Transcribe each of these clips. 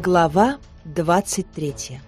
Глава 23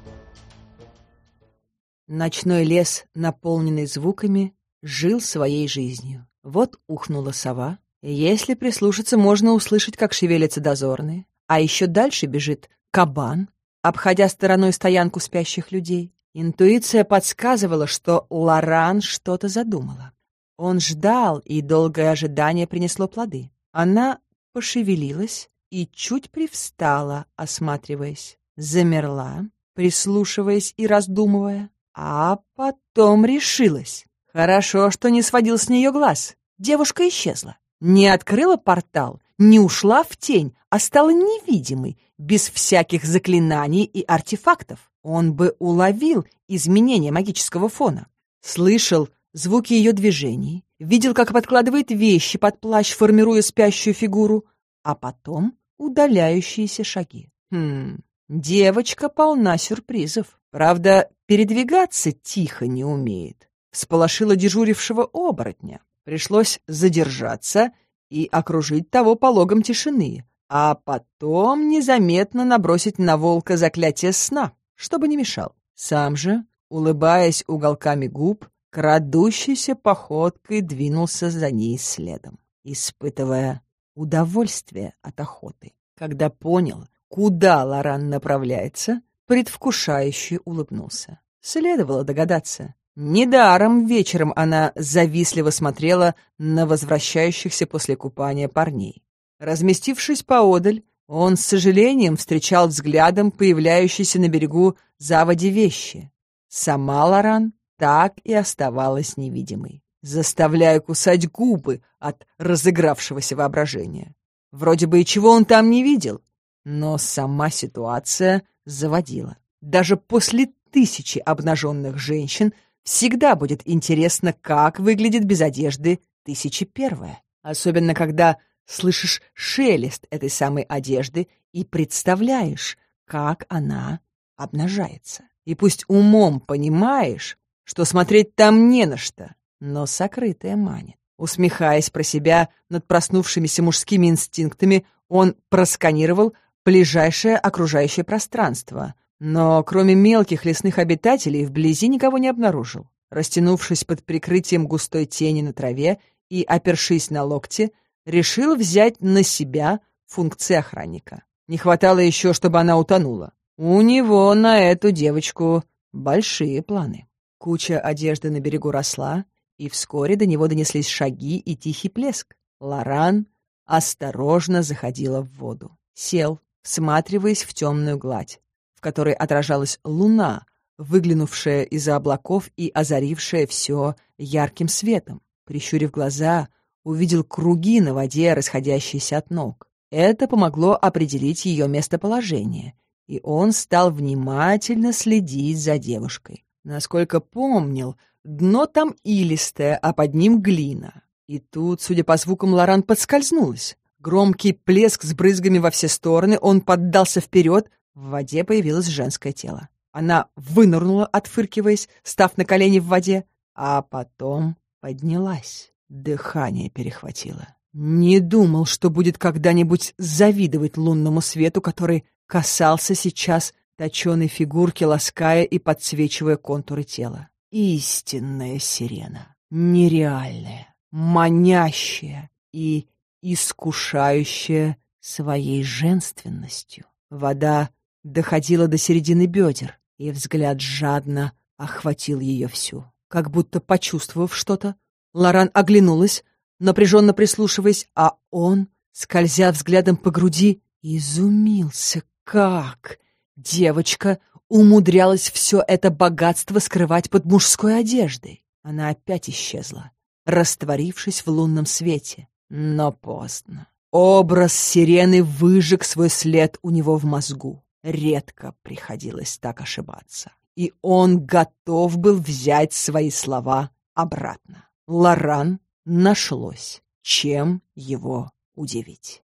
Ночной лес, наполненный звуками, жил своей жизнью. Вот ухнула сова. Если прислушаться, можно услышать, как шевелятся дозорные. А еще дальше бежит кабан, обходя стороной стоянку спящих людей. Интуиция подсказывала, что Лоран что-то задумала. Он ждал, и долгое ожидание принесло плоды. Она пошевелилась и чуть привстала, осматриваясь. Замерла, прислушиваясь и раздумывая, а потом решилась. Хорошо, что не сводил с нее глаз. Девушка исчезла. Не открыла портал, не ушла в тень, а стала невидимой, без всяких заклинаний и артефактов. Он бы уловил изменения магического фона. Слышал звуки ее движений, видел, как подкладывает вещи под плащ, формируя спящую фигуру, а потом удаляющиеся шаги. Хм, девочка полна сюрпризов. Правда, передвигаться тихо не умеет. Сполошила дежурившего оборотня. Пришлось задержаться и окружить того пологом тишины, а потом незаметно набросить на волка заклятие сна, чтобы не мешал. Сам же, улыбаясь уголками губ, крадущейся походкой двинулся за ней следом, испытывая удовольствие от охоты. Когда понял, куда Лоран направляется, предвкушающе улыбнулся. Следовало догадаться. Недаром вечером она завистливо смотрела на возвращающихся после купания парней. Разместившись поодаль, он с сожалением встречал взглядом появляющиеся на берегу заводи вещи. Сама Лоран так и оставалась невидимой заставляя кусать губы от разыгравшегося воображения. Вроде бы и чего он там не видел, но сама ситуация заводила. Даже после тысячи обнаженных женщин всегда будет интересно, как выглядит без одежды тысячи первая. Особенно, когда слышишь шелест этой самой одежды и представляешь, как она обнажается. И пусть умом понимаешь, что смотреть там не на что, но сокрытое манит. Усмехаясь про себя над проснувшимися мужскими инстинктами, он просканировал ближайшее окружающее пространство, но кроме мелких лесных обитателей вблизи никого не обнаружил. Растянувшись под прикрытием густой тени на траве и опершись на локти, решил взять на себя функции охранника. Не хватало еще, чтобы она утонула. У него на эту девочку большие планы. Куча одежды на берегу росла, и вскоре до него донеслись шаги и тихий плеск. Лоран осторожно заходила в воду. Сел, всматриваясь в темную гладь, в которой отражалась луна, выглянувшая из-за облаков и озарившая все ярким светом. Прищурив глаза, увидел круги на воде, расходящиеся от ног. Это помогло определить ее местоположение, и он стал внимательно следить за девушкой. Насколько помнил, Дно там илистое, а под ним глина. И тут, судя по звукам, Лоран подскользнулась. Громкий плеск с брызгами во все стороны, он поддался вперед, в воде появилось женское тело. Она вынырнула, отфыркиваясь, став на колени в воде, а потом поднялась. Дыхание перехватило. Не думал, что будет когда-нибудь завидовать лунному свету, который касался сейчас точеной фигурки, лаская и подсвечивая контуры тела истинная сирена, нереальная, манящая и искушающая своей женственностью. Вода доходила до середины бедер, и взгляд жадно охватил ее всю. Как будто почувствовав что-то, Лоран оглянулась, напряженно прислушиваясь, а он, скользя взглядом по груди, изумился, как девочка умудрялась все это богатство скрывать под мужской одеждой. Она опять исчезла, растворившись в лунном свете. Но поздно. Образ сирены выжег свой след у него в мозгу. Редко приходилось так ошибаться. И он готов был взять свои слова обратно. Лоран нашлось, чем его удивить.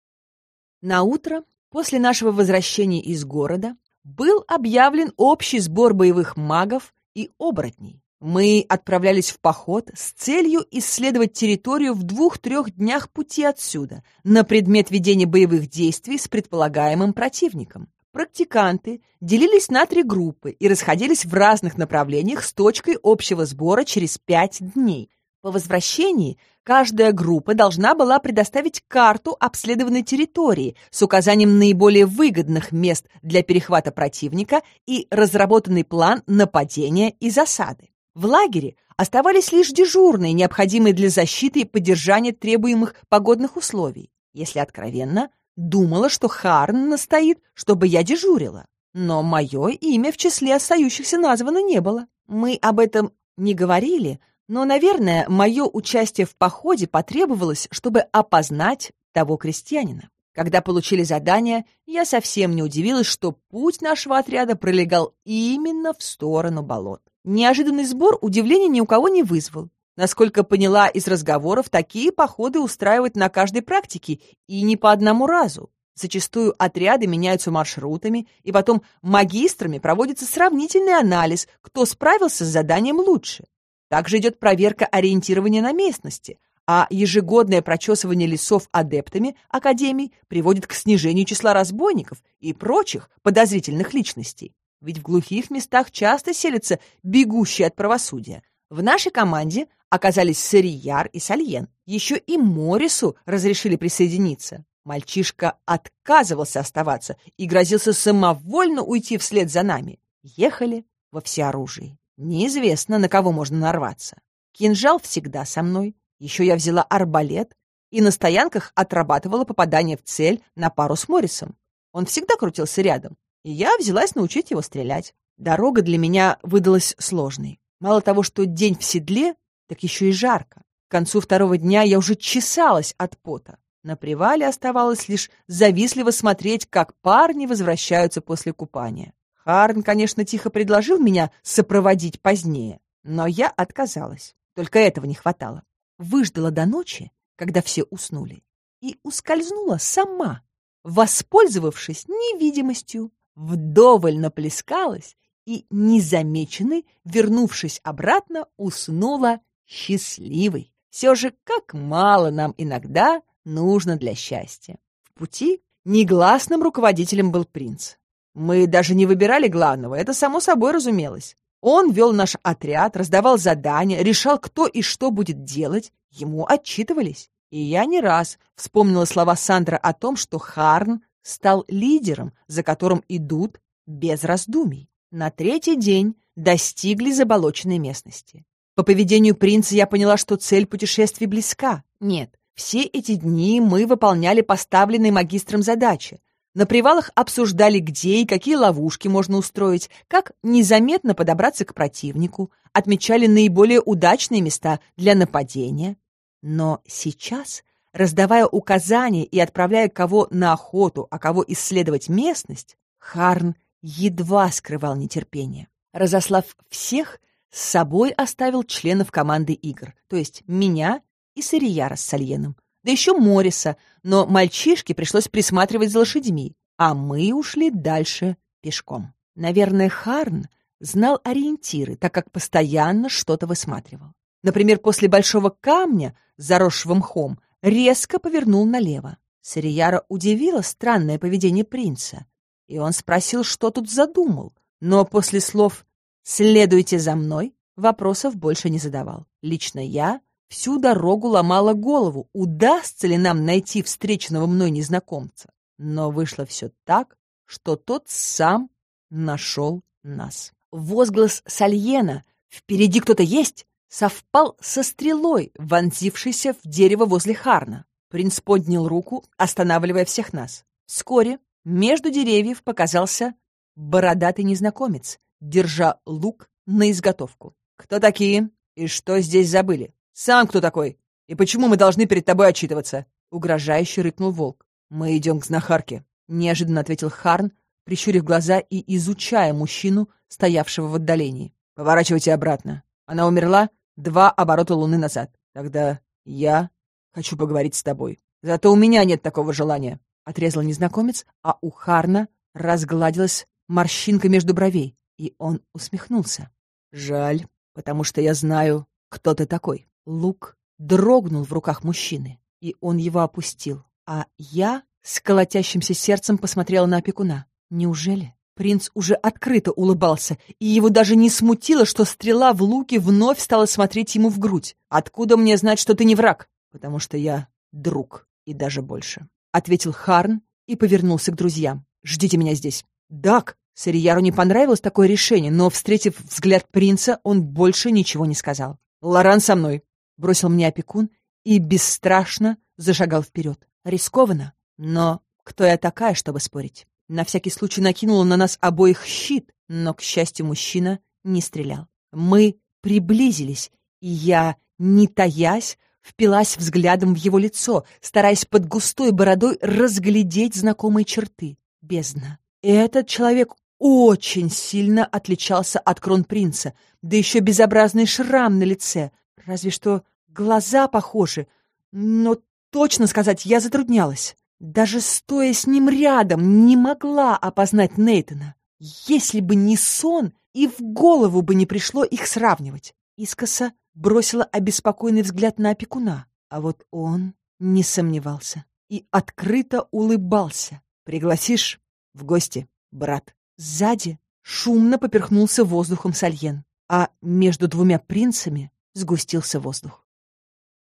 На утро после нашего возвращения из города был объявлен общий сбор боевых магов и оборотней. Мы отправлялись в поход с целью исследовать территорию в двух-трех днях пути отсюда на предмет ведения боевых действий с предполагаемым противником. практиканты делились на три группы и расходились в разных направлениях с точкой общего сбора через пять дней. По возвращении каждая группа должна была предоставить карту обследованной территории с указанием наиболее выгодных мест для перехвата противника и разработанный план нападения и засады. В лагере оставались лишь дежурные, необходимые для защиты и поддержания требуемых погодных условий. Если откровенно, думала, что Харн настоит, чтобы я дежурила. Но мое имя в числе остающихся названо не было. Мы об этом не говорили, но, наверное, мое участие в походе потребовалось, чтобы опознать того крестьянина. Когда получили задание, я совсем не удивилась, что путь нашего отряда пролегал именно в сторону болот. Неожиданный сбор удивления ни у кого не вызвал. Насколько поняла из разговоров, такие походы устраивают на каждой практике и не по одному разу. Зачастую отряды меняются маршрутами, и потом магистрами проводится сравнительный анализ, кто справился с заданием лучше. Также идет проверка ориентирования на местности, а ежегодное прочесывание лесов адептами Академии приводит к снижению числа разбойников и прочих подозрительных личностей. Ведь в глухих местах часто селятся бегущие от правосудия. В нашей команде оказались Сарияр и Сальен. Еще и Морису разрешили присоединиться. Мальчишка отказывался оставаться и грозился самовольно уйти вслед за нами. Ехали во всеоружии. Неизвестно, на кого можно нарваться. Кинжал всегда со мной. Еще я взяла арбалет и на стоянках отрабатывала попадание в цель на пару с Моррисом. Он всегда крутился рядом, и я взялась научить его стрелять. Дорога для меня выдалась сложной. Мало того, что день в седле, так еще и жарко. К концу второго дня я уже чесалась от пота. На привале оставалось лишь завистливо смотреть, как парни возвращаются после купания. Харн, конечно, тихо предложил меня сопроводить позднее, но я отказалась. Только этого не хватало. Выждала до ночи, когда все уснули, и ускользнула сама, воспользовавшись невидимостью, вдоволь наплескалась и, незамеченной, вернувшись обратно, уснула счастливой. Все же, как мало нам иногда нужно для счастья. В пути негласным руководителем был принц. Мы даже не выбирали главного, это само собой разумелось. Он вел наш отряд, раздавал задания, решал, кто и что будет делать. Ему отчитывались. И я не раз вспомнила слова Сандра о том, что Харн стал лидером, за которым идут без раздумий. На третий день достигли заболоченной местности. По поведению принца я поняла, что цель путешествия близка. Нет, все эти дни мы выполняли поставленные магистром задачи, на привалах обсуждали, где и какие ловушки можно устроить, как незаметно подобраться к противнику, отмечали наиболее удачные места для нападения. Но сейчас, раздавая указания и отправляя кого на охоту, а кого исследовать местность, Харн едва скрывал нетерпение. Разослав всех, с собой оставил членов команды игр, то есть меня и Сарияра с Сальеном, да еще Мориса, но мальчишке пришлось присматривать за лошадьми, а мы ушли дальше пешком. Наверное, Харн знал ориентиры, так как постоянно что-то высматривал. Например, после большого камня, заросшего мхом, резко повернул налево. Сарияра удивило странное поведение принца, и он спросил, что тут задумал, но после слов «следуйте за мной» вопросов больше не задавал. Лично я Всю дорогу ломала голову, удастся ли нам найти встреченного мной незнакомца. Но вышло все так, что тот сам нашел нас. Возглас Сальена «Впереди кто-то есть!» совпал со стрелой, вонзившейся в дерево возле Харна. Принц поднял руку, останавливая всех нас. Вскоре между деревьев показался бородатый незнакомец, держа лук на изготовку. «Кто такие и что здесь забыли?» «Сам кто такой? И почему мы должны перед тобой отчитываться?» Угрожающе рыкнул волк. «Мы идем к знахарке», — неожиданно ответил Харн, прищурив глаза и изучая мужчину, стоявшего в отдалении. «Поворачивайте обратно. Она умерла два оборота луны назад. Тогда я хочу поговорить с тобой. Зато у меня нет такого желания», — отрезал незнакомец, а у Харна разгладилась морщинка между бровей, и он усмехнулся. «Жаль, потому что я знаю, кто ты такой». Лук дрогнул в руках мужчины, и он его опустил, а я с колотящимся сердцем посмотрела на опекуна. Неужели? Принц уже открыто улыбался, и его даже не смутило, что стрела в луке вновь стала смотреть ему в грудь. «Откуда мне знать, что ты не враг?» «Потому что я друг, и даже больше», — ответил Харн и повернулся к друзьям. «Ждите меня здесь». «Дак!» Сарияру не понравилось такое решение, но, встретив взгляд принца, он больше ничего не сказал. «Лоран со мной!» — бросил мне опекун и бесстрашно зашагал вперед. Рискованно, но кто я такая, чтобы спорить? На всякий случай накинула на нас обоих щит, но, к счастью, мужчина не стрелял. Мы приблизились, и я, не таясь, впилась взглядом в его лицо, стараясь под густой бородой разглядеть знакомые черты. Бездна. Этот человек очень сильно отличался от кронпринца, да еще безобразный шрам на лице. Разве что глаза похожи, но точно сказать я затруднялась. Даже стоя с ним рядом, не могла опознать Нейтона. Если бы не сон, и в голову бы не пришло их сравнивать. Искоса бросила обеспокоенный взгляд на опекуна, а вот он не сомневался и открыто улыбался. «Пригласишь в гости, брат?» Сзади шумно поперхнулся воздухом Сальен, а между двумя принцами сгустился воздух.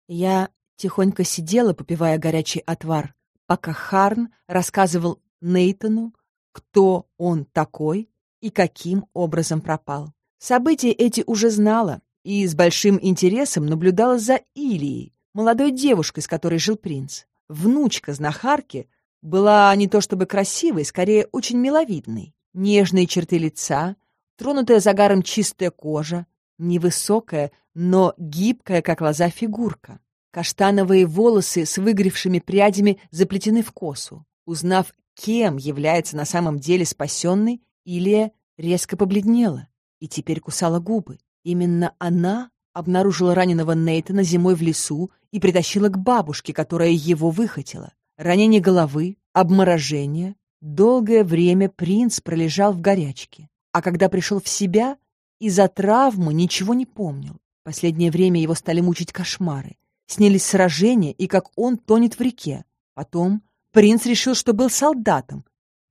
Я тихонько сидела, попивая горячий отвар, пока Харн рассказывал Нейтану, кто он такой и каким образом пропал. События эти уже знала и с большим интересом наблюдала за Илией, молодой девушкой, с которой жил принц. Внучка знахарки была не то чтобы красивой, скорее очень миловидной. Нежные черты лица, тронутая загаром чистая кожа, невысокая, но гибкая, как лоза, фигурка. Каштановые волосы с выгревшими прядями заплетены в косу. Узнав, кем является на самом деле спасенный, Илия резко побледнела и теперь кусала губы. Именно она обнаружила раненого Нейтана зимой в лесу и притащила к бабушке, которая его выхотела. Ранение головы, обморожение, Долгое время принц пролежал в горячке, а когда пришел в себя, из-за травмы ничего не помнил. Последнее время его стали мучить кошмары. Снились сражения и как он тонет в реке. Потом принц решил, что был солдатом.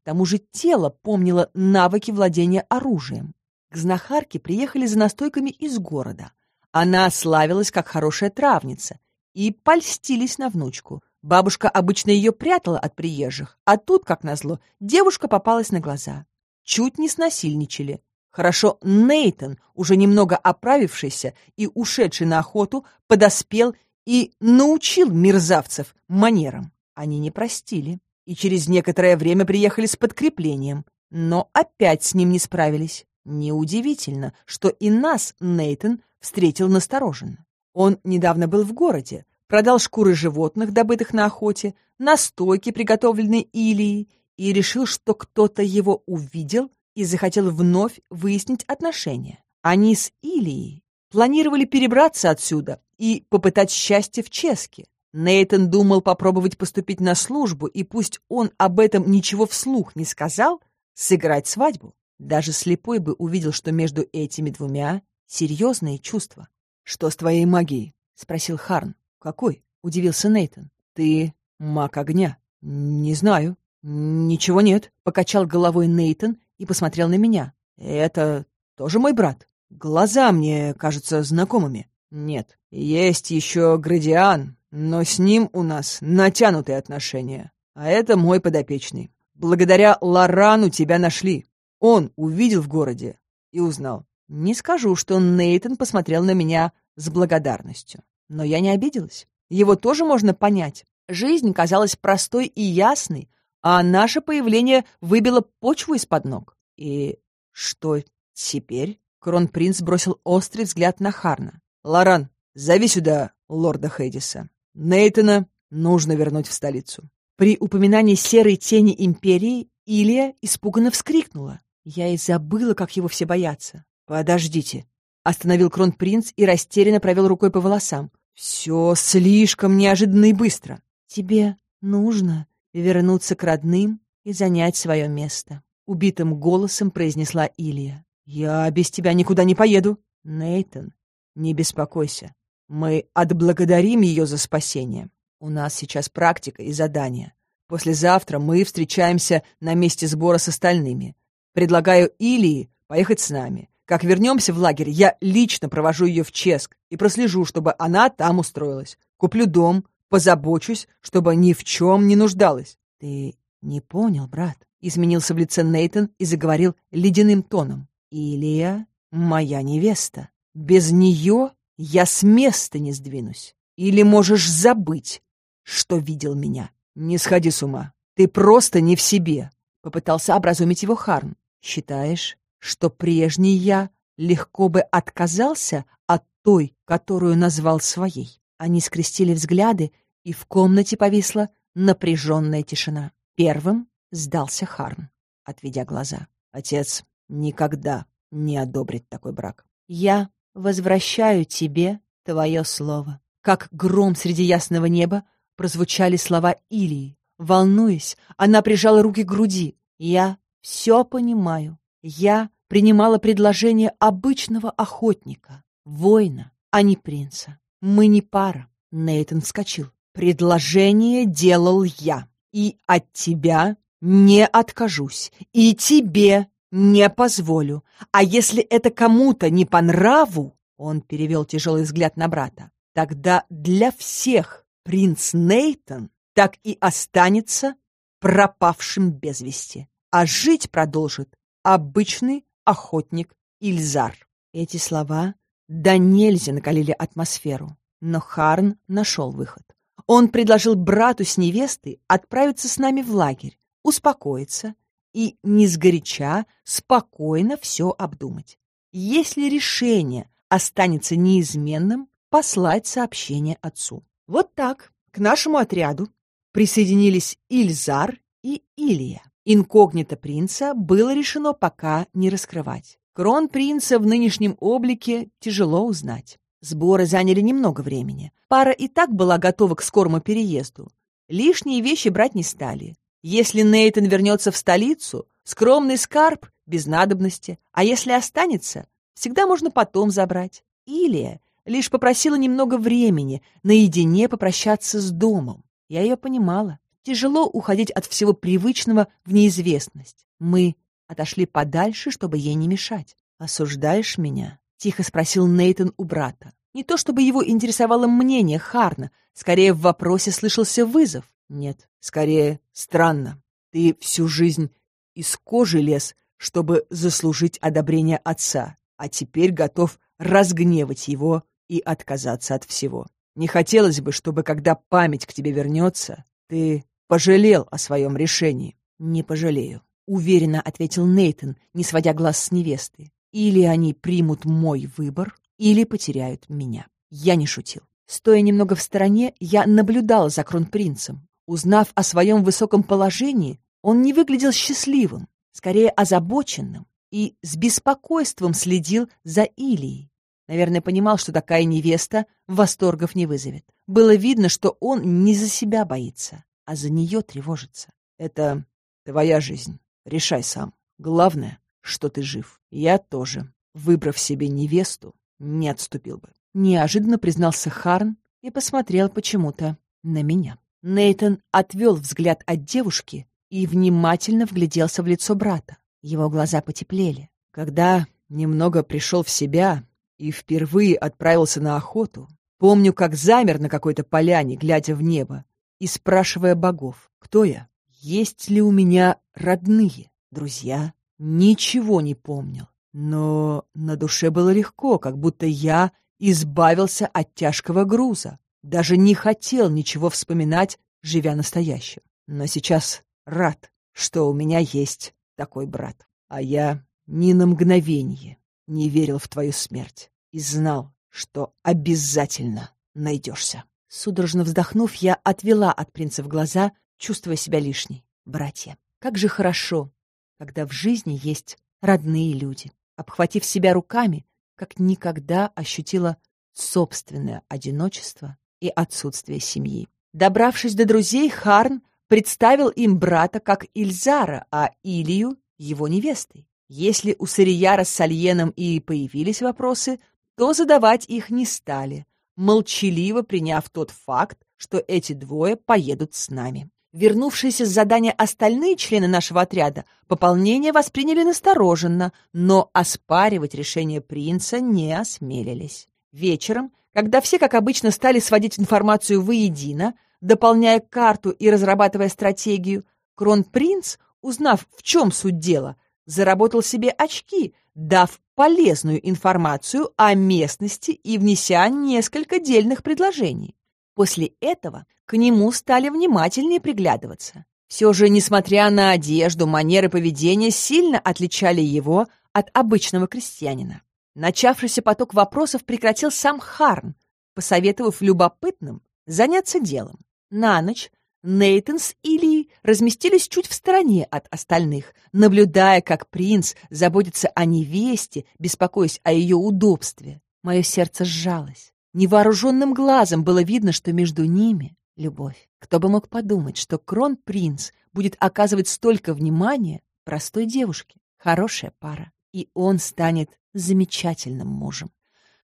К тому же тело помнило навыки владения оружием. К знахарке приехали за настойками из города. Она славилась как хорошая травница и польстились на внучку. Бабушка обычно ее прятала от приезжих, а тут, как назло, девушка попалась на глаза. Чуть не снасильничали. Хорошо, Нейтон, уже немного оправившийся и ушедший на охоту, подоспел и научил мерзавцев манерам. Они не простили и через некоторое время приехали с подкреплением, но опять с ним не справились. Неудивительно, что и нас Нейтон встретил настороженно. Он недавно был в городе, продал шкуры животных, добытых на охоте, настойки, приготовленные Илией, и решил, что кто-то его увидел и захотел вновь выяснить отношения. Они с Илией планировали перебраться отсюда и попытать счастье в Ческе. Нейтон думал попробовать поступить на службу, и пусть он об этом ничего вслух не сказал, сыграть свадьбу. Даже слепой бы увидел, что между этими двумя серьезные чувства. «Что с твоей магией?» — спросил Харн. «Какой?» — удивился Нейтон. «Ты маг огня?» «Не знаю». «Ничего нет», — покачал головой Нейтон и посмотрел на меня. «Это тоже мой брат? Глаза мне кажутся знакомыми». «Нет, есть еще Градиан, но с ним у нас натянутые отношения. А это мой подопечный. Благодаря Лорану тебя нашли. Он увидел в городе и узнал. Не скажу, что Нейтон посмотрел на меня с благодарностью. Но я не обиделась. Его тоже можно понять. Жизнь казалась простой и ясной, а наше появление выбило почву из-под ног. И что теперь? Кронпринц бросил острый взгляд на Харна. «Лоран, зови сюда лорда Хейдиса. Нейтана нужно вернуть в столицу». При упоминании серой тени Империи Илья испуганно вскрикнула. Я и забыла, как его все боятся. «Подождите», — остановил кронпринц и растерянно провел рукой по волосам. Все слишком неожиданно и быстро. Тебе нужно вернуться к родным и занять свое место. Убитым голосом произнесла Илья. Я без тебя никуда не поеду. Нейтон, не беспокойся. Мы отблагодарим ее за спасение. У нас сейчас практика и задание. Послезавтра мы встречаемся на месте сбора с остальными. Предлагаю Илии поехать с нами. Как вернемся в лагерь, я лично провожу ее в Ческ и прослежу, чтобы она там устроилась. Куплю дом, позабочусь, чтобы ни в чем не нуждалась. Ты не понял, брат? Изменился в лице Нейтон и заговорил ледяным тоном. Илия — моя невеста. Без нее я с места не сдвинусь. Или можешь забыть, что видел меня. Не сходи с ума. Ты просто не в себе. Попытался образумить его Харн. Считаешь, что прежний я легко бы отказался от той, которую назвал своей. Они скрестили взгляды, и в комнате повисла напряженная тишина. Первым сдался Харн, отведя глаза. Отец никогда не одобрит такой брак. Я возвращаю тебе твое слово. Как гром среди ясного неба прозвучали слова Илии. Волнуясь, она прижала руки к груди. Я все понимаю. Я принимала предложение обычного охотника, воина, а не принца. Мы не пара. Нейтан вскочил. Предложение делал я. И от тебя не откажусь. И тебе не позволю. А если это кому-то не по нраву, он перевел тяжелый взгляд на брата, тогда для всех принц Нейтон так и останется пропавшим без вести, а жить продолжит обычный охотник Ильзар. Эти слова да нельзя накалили атмосферу, но Харн нашел выход. Он предложил брату с невестой отправиться с нами в лагерь, успокоиться и, не сгоряча, спокойно все обдумать. Если решение останется неизменным, послать сообщение отцу. Вот так к нашему отряду присоединились Ильзар и Илия. Инкогнито принца было решено пока не раскрывать. Крон принца в нынешнем облике тяжело узнать. Сборы заняли немного времени. Пара и так была готова к скорому переезду. Лишние вещи брать не стали. Если Нейтон вернется в столицу, скромный скарб без надобности, а если останется, всегда можно потом забрать. Илия лишь попросила немного времени наедине попрощаться с домом. Я ее понимала. Тяжело уходить от всего привычного в неизвестность. Мы отошли подальше, чтобы ей не мешать. «Осуждаешь меня?» — тихо спросил Нейтон у брата. Не то чтобы его интересовало мнение Харна, скорее в вопросе слышался вызов. Нет, скорее странно. Ты всю жизнь из кожи лез, чтобы заслужить одобрение отца, а теперь готов разгневать его и отказаться от всего. Не хотелось бы, чтобы, когда память к тебе вернется, ты пожалел о своем решении. Не пожалею, уверенно ответил Нейтон, не сводя глаз с невесты. Или они примут мой выбор, или потеряют меня. Я не шутил. Стоя немного в стороне, я наблюдал за кронпринцем. Узнав о своем высоком положении, он не выглядел счастливым, скорее озабоченным, и с беспокойством следил за Илией. Наверное, понимал, что такая невеста восторгов не вызовет. Было видно, что он не за себя боится а за нее тревожится. Это твоя жизнь. Решай сам. Главное, что ты жив. Я тоже, выбрав себе невесту, не отступил бы. Неожиданно признался Харн и посмотрел почему-то на меня. Нейтон отвел взгляд от девушки и внимательно вгляделся в лицо брата. Его глаза потеплели. Когда немного пришел в себя и впервые отправился на охоту, помню, как замер на какой-то поляне, глядя в небо, и спрашивая богов, кто я, есть ли у меня родные, друзья. Ничего не помнил, но на душе было легко, как будто я избавился от тяжкого груза. Даже не хотел ничего вспоминать, живя настоящим. Но сейчас рад, что у меня есть такой брат. А я ни на мгновение не верил в твою смерть и знал, что обязательно найдешься. Судорожно вздохнув, я отвела от принца в глаза, чувствуя себя лишней. Братья, как же хорошо, когда в жизни есть родные люди. Обхватив себя руками, как никогда ощутила собственное одиночество и отсутствие семьи. Добравшись до друзей, Харн представил им брата как Ильзара, а Илью — его невестой. Если у Сарияра с Сальеном и появились вопросы, то задавать их не стали, молчаливо приняв тот факт, что эти двое поедут с нами. Вернувшиеся с задания остальные члены нашего отряда пополнение восприняли настороженно, но оспаривать решение принца не осмелились. Вечером, когда все, как обычно, стали сводить информацию воедино, дополняя карту и разрабатывая стратегию, кронпринц, узнав, в чем суть дела, заработал себе очки, дав полезную информацию о местности и внеся несколько дельных предложений. После этого к нему стали внимательнее приглядываться. Все же, несмотря на одежду, манеры поведения сильно отличали его от обычного крестьянина. Начавшийся поток вопросов прекратил сам Харн, посоветовав любопытным заняться делом. На ночь Нейтан с Ильей разместились чуть в стороне от остальных, наблюдая, как принц заботится о невесте, беспокоясь о ее удобстве. Мое сердце сжалось. Невооруженным глазом было видно, что между ними любовь. Кто бы мог подумать, что кронпринц будет оказывать столько внимания простой девушке. Хорошая пара. И он станет замечательным мужем.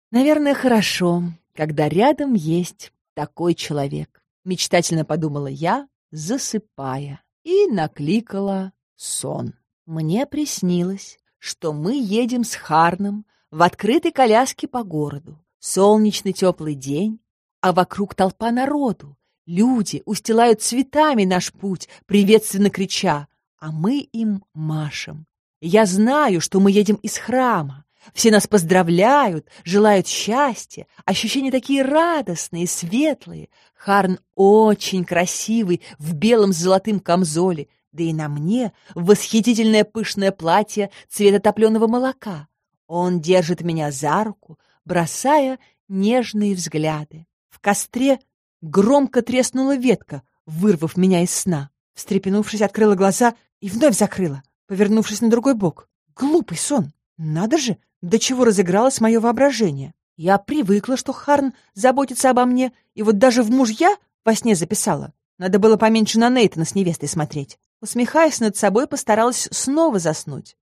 Наверное, хорошо, когда рядом есть такой человек. Мечтательно подумала я, засыпая, и накликала сон. Мне приснилось, что мы едем с Харном в открытой коляске по городу. Солнечный теплый день, а вокруг толпа народу. Люди устилают цветами наш путь, приветственно крича, а мы им машем. Я знаю, что мы едем из храма. Все нас поздравляют, желают счастья, ощущения такие радостные, светлые. Харн очень красивый, в белом с золотым камзоле, да и на мне восхитительное пышное платье цвета топленого молока. Он держит меня за руку, бросая нежные взгляды. В костре громко треснула ветка, вырвав меня из сна. Встрепенувшись, открыла глаза и вновь закрыла, повернувшись на другой бок. Глупый сон. Надо же, до чего разыгралось мое воображение. Я привыкла, что Харн заботится обо мне, и вот даже в мужья во сне записала. Надо было поменьше на Нейтана с невестой смотреть. Усмехаясь над собой, постаралась снова заснуть.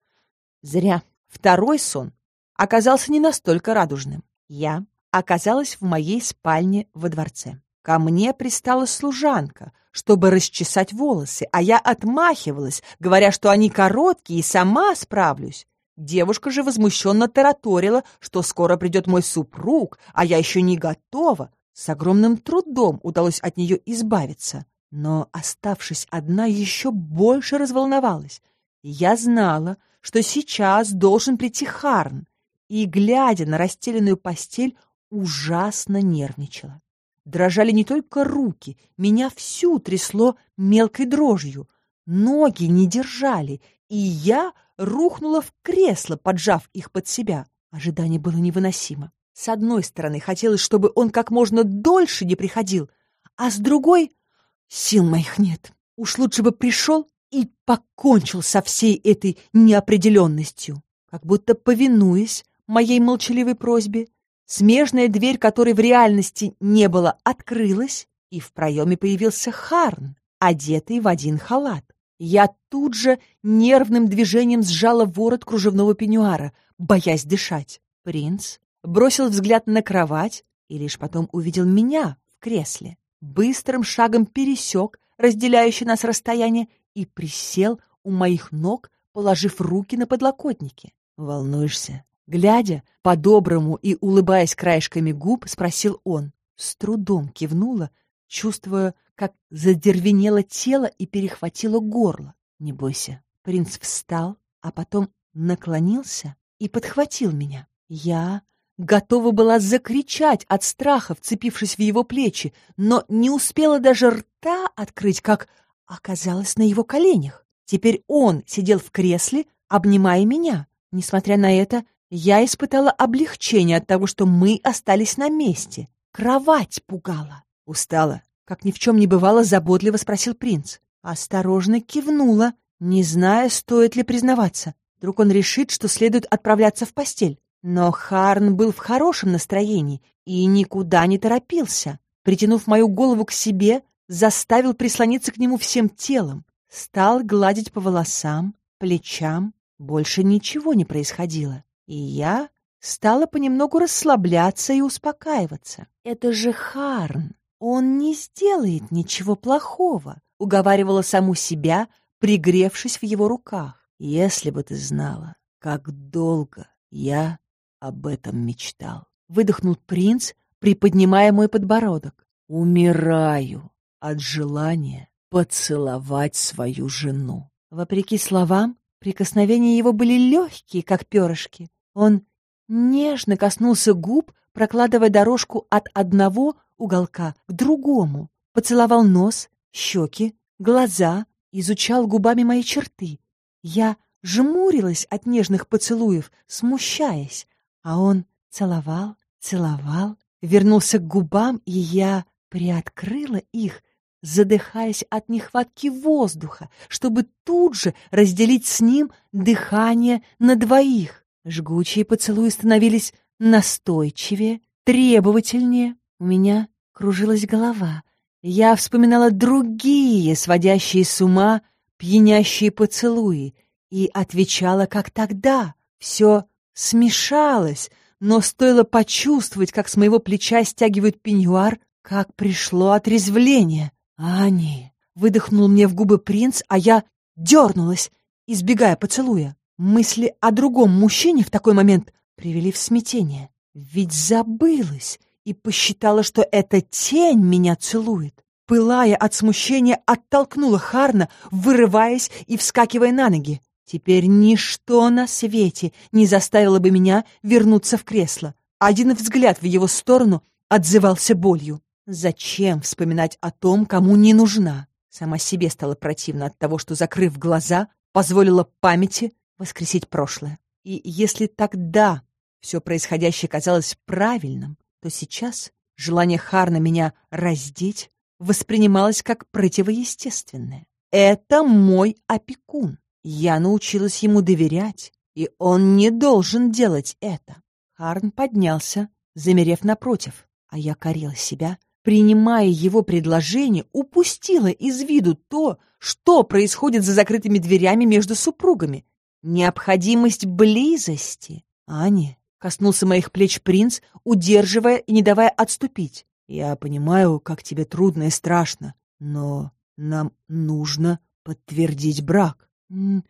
Зря. Второй сон оказался не настолько радужным. Я оказалась в моей спальне во дворце. Ко мне пристала служанка, чтобы расчесать волосы, а я отмахивалась, говоря, что они короткие и сама справлюсь. Девушка же возмущенно тараторила, что скоро придет мой супруг, а я еще не готова. С огромным трудом удалось от нее избавиться. Но, оставшись одна, еще больше разволновалась. Я знала, что сейчас должен прийти Харн, и, глядя на расстеленную постель, ужасно нервничала. Дрожали не только руки, меня всю трясло мелкой дрожью. Ноги не держали, и я рухнула в кресло, поджав их под себя. Ожидание было невыносимо. С одной стороны, хотелось, чтобы он как можно дольше не приходил, а с другой — сил моих нет. Уж лучше бы пришел и покончил со всей этой неопределенностью. Как будто повинуясь моей молчаливой просьбе, смежная дверь, которой в реальности не было, открылась, и в проеме появился Харн, одетый в один халат. Я тут же нервным движением сжала ворот кружевного пеньюара, боясь дышать. Принц бросил взгляд на кровать и лишь потом увидел меня в кресле. Быстрым шагом пересек разделяющее нас расстояние и присел у моих ног, положив руки на подлокотники. «Волнуешься?» Глядя, по-доброму и улыбаясь краешками губ, спросил он. С трудом кивнула, чувствуя, как задервенело тело и перехватило горло. «Не бойся». Принц встал, а потом наклонился и подхватил меня. Я готова была закричать от страха, вцепившись в его плечи, но не успела даже рта открыть, как оказалась на его коленях. Теперь он сидел в кресле, обнимая меня. Несмотря на это, я испытала облегчение от того, что мы остались на месте. Кровать пугала. Устала. Как ни в чем не бывало, заботливо спросил принц. Осторожно кивнула, не зная, стоит ли признаваться. Вдруг он решит, что следует отправляться в постель. Но Харн был в хорошем настроении и никуда не торопился. Притянув мою голову к себе, заставил прислониться к нему всем телом. Стал гладить по волосам, плечам. Больше ничего не происходило. И я стала понемногу расслабляться и успокаиваться. Это же Харн. Он не сделает ничего плохого. уговаривала саму себя, пригревшись в его руках. «Если бы ты знала, как долго я об этом мечтал!» Выдохнул принц, приподнимая мой подбородок. «Умираю от желания поцеловать свою жену». Вопреки словам, прикосновения его были легкие, как перышки. Он нежно коснулся губ, прокладывая дорожку от одного уголка к другому, поцеловал нос, щеки, глаза, изучал губами мои черты. Я жмурилась от нежных поцелуев, смущаясь, а он целовал, целовал, вернулся к губам, и я приоткрыла их, задыхаясь от нехватки воздуха, чтобы тут же разделить с ним дыхание на двоих. Жгучие поцелуи становились настойчивее, требовательнее. У меня кружилась голова. Я вспоминала другие, сводящие с ума, пьянящие поцелуи, и отвечала, как тогда. Все смешалось, но стоило почувствовать, как с моего плеча стягивают пеньюар, как пришло отрезвление. «Ани!» — выдохнул мне в губы принц, а я дернулась, избегая поцелуя. Мысли о другом мужчине в такой момент привели в смятение. Ведь забылась и посчитала, что эта тень меня целует. Пылая от смущения, оттолкнула Харна, вырываясь и вскакивая на ноги. Теперь ничто на свете не заставило бы меня вернуться в кресло. Один взгляд в его сторону отзывался болью. Зачем вспоминать о том, кому не нужна? Сама себе стало противно от того, что, закрыв глаза, позволила памяти воскресить прошлое. И если тогда все происходящее казалось правильным, то сейчас желание Харна меня раздеть воспринималось как противоестественное. Это мой опекун. Я научилась ему доверять, и он не должен делать это. Харн поднялся, замерев напротив, а я корила себя принимая его предложение, упустила из виду то, что происходит за закрытыми дверями между супругами. Необходимость близости. Аня, коснулся моих плеч принц, удерживая и не давая отступить. Я понимаю, как тебе трудно и страшно, но нам нужно подтвердить брак. Не...